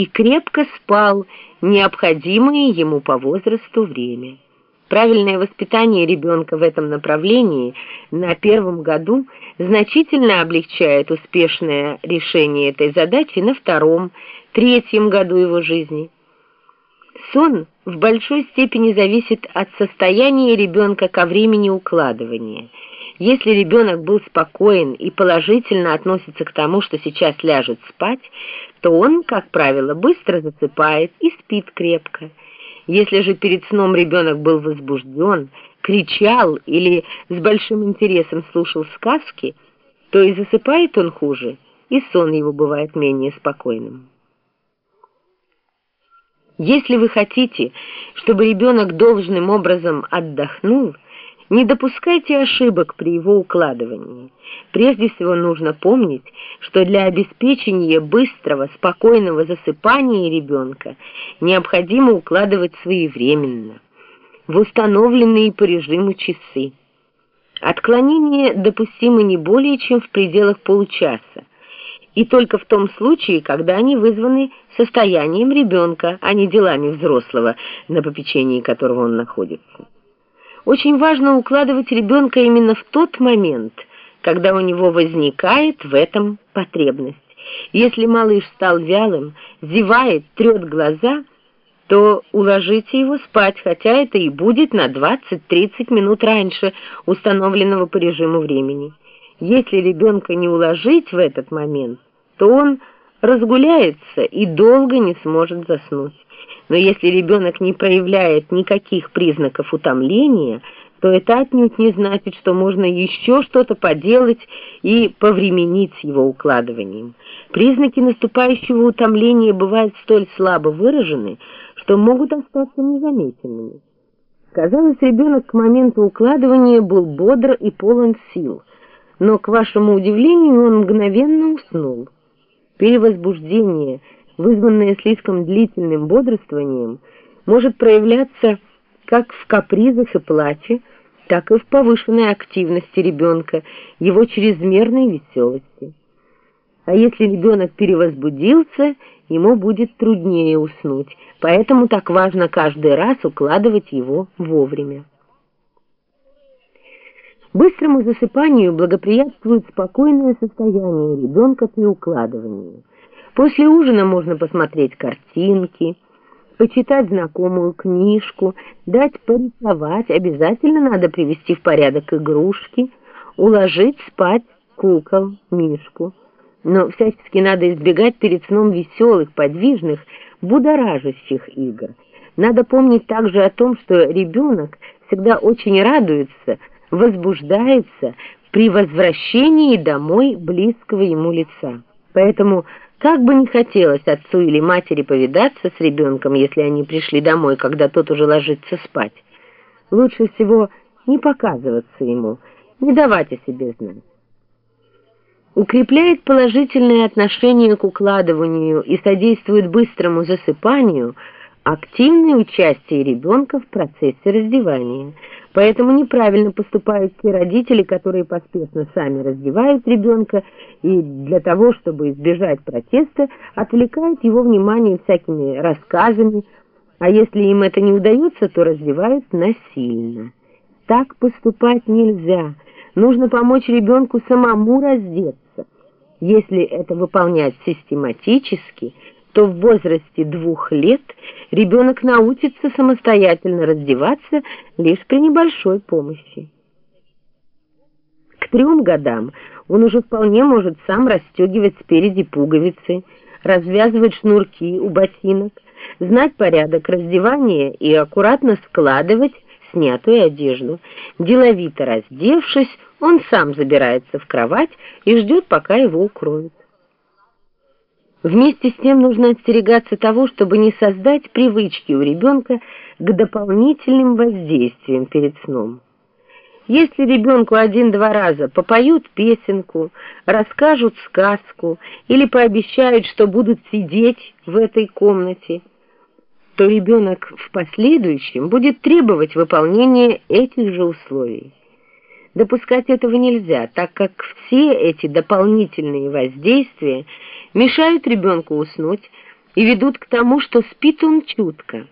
и крепко спал необходимое ему по возрасту время. Правильное воспитание ребенка в этом направлении на первом году значительно облегчает успешное решение этой задачи на втором, третьем году его жизни. Сон в большой степени зависит от состояния ребенка ко времени укладывания. Если ребенок был спокоен и положительно относится к тому, что сейчас ляжет спать, то он, как правило, быстро засыпает и спит крепко. Если же перед сном ребенок был возбужден, кричал или с большим интересом слушал сказки, то и засыпает он хуже, и сон его бывает менее спокойным. Если вы хотите, чтобы ребенок должным образом отдохнул, не допускайте ошибок при его укладывании. Прежде всего нужно помнить, что для обеспечения быстрого, спокойного засыпания ребенка необходимо укладывать своевременно, в установленные по режиму часы. Отклонения допустимы не более чем в пределах получаса, и только в том случае, когда они вызваны состоянием ребенка, а не делами взрослого, на попечении которого он находится. Очень важно укладывать ребенка именно в тот момент, когда у него возникает в этом потребность. Если малыш стал вялым, зевает, трет глаза, то уложите его спать, хотя это и будет на 20-30 минут раньше установленного по режиму времени. Если ребенка не уложить в этот момент, то он разгуляется и долго не сможет заснуть. Но если ребенок не проявляет никаких признаков утомления, то это отнюдь не значит, что можно еще что-то поделать и повременить с его укладыванием. Признаки наступающего утомления бывают столь слабо выражены, что могут остаться незамеченными. Казалось, ребенок к моменту укладывания был бодр и полон сил, но, к вашему удивлению, он мгновенно уснул. Перевозбуждение – вызванное слишком длительным бодрствованием, может проявляться как в капризах и плаче, так и в повышенной активности ребенка, его чрезмерной веселости. А если ребенок перевозбудился, ему будет труднее уснуть, поэтому так важно каждый раз укладывать его вовремя. Быстрому засыпанию благоприятствует спокойное состояние ребенка при укладывании. После ужина можно посмотреть картинки, почитать знакомую книжку, дать порисовать, обязательно надо привести в порядок игрушки, уложить спать кукол, мишку. Но всячески надо избегать перед сном веселых, подвижных, будоражащих игр. Надо помнить также о том, что ребенок всегда очень радуется, возбуждается при возвращении домой близкого ему лица. Поэтому как бы ни хотелось отцу или матери повидаться с ребенком, если они пришли домой, когда тот уже ложится спать, лучше всего не показываться ему, не давать о себе знать. Укрепляет положительное отношение к укладыванию и содействует быстрому засыпанию активное участие ребенка в процессе раздевания – Поэтому неправильно поступают те родители, которые поспешно сами раздевают ребенка и для того, чтобы избежать протеста, отвлекают его внимание всякими рассказами, а если им это не удается, то раздевают насильно. Так поступать нельзя. Нужно помочь ребенку самому раздеться. Если это выполнять систематически – то в возрасте двух лет ребенок научится самостоятельно раздеваться лишь при небольшой помощи. К трем годам он уже вполне может сам расстегивать спереди пуговицы, развязывать шнурки у ботинок, знать порядок раздевания и аккуратно складывать снятую одежду. Деловито раздевшись, он сам забирается в кровать и ждет, пока его укроют. Вместе с тем нужно остерегаться того, чтобы не создать привычки у ребенка к дополнительным воздействиям перед сном. Если ребенку один-два раза попоют песенку, расскажут сказку или пообещают, что будут сидеть в этой комнате, то ребенок в последующем будет требовать выполнения этих же условий. Допускать этого нельзя, так как все эти дополнительные воздействия мешают ребенку уснуть, и ведут к тому, что спит он чутко.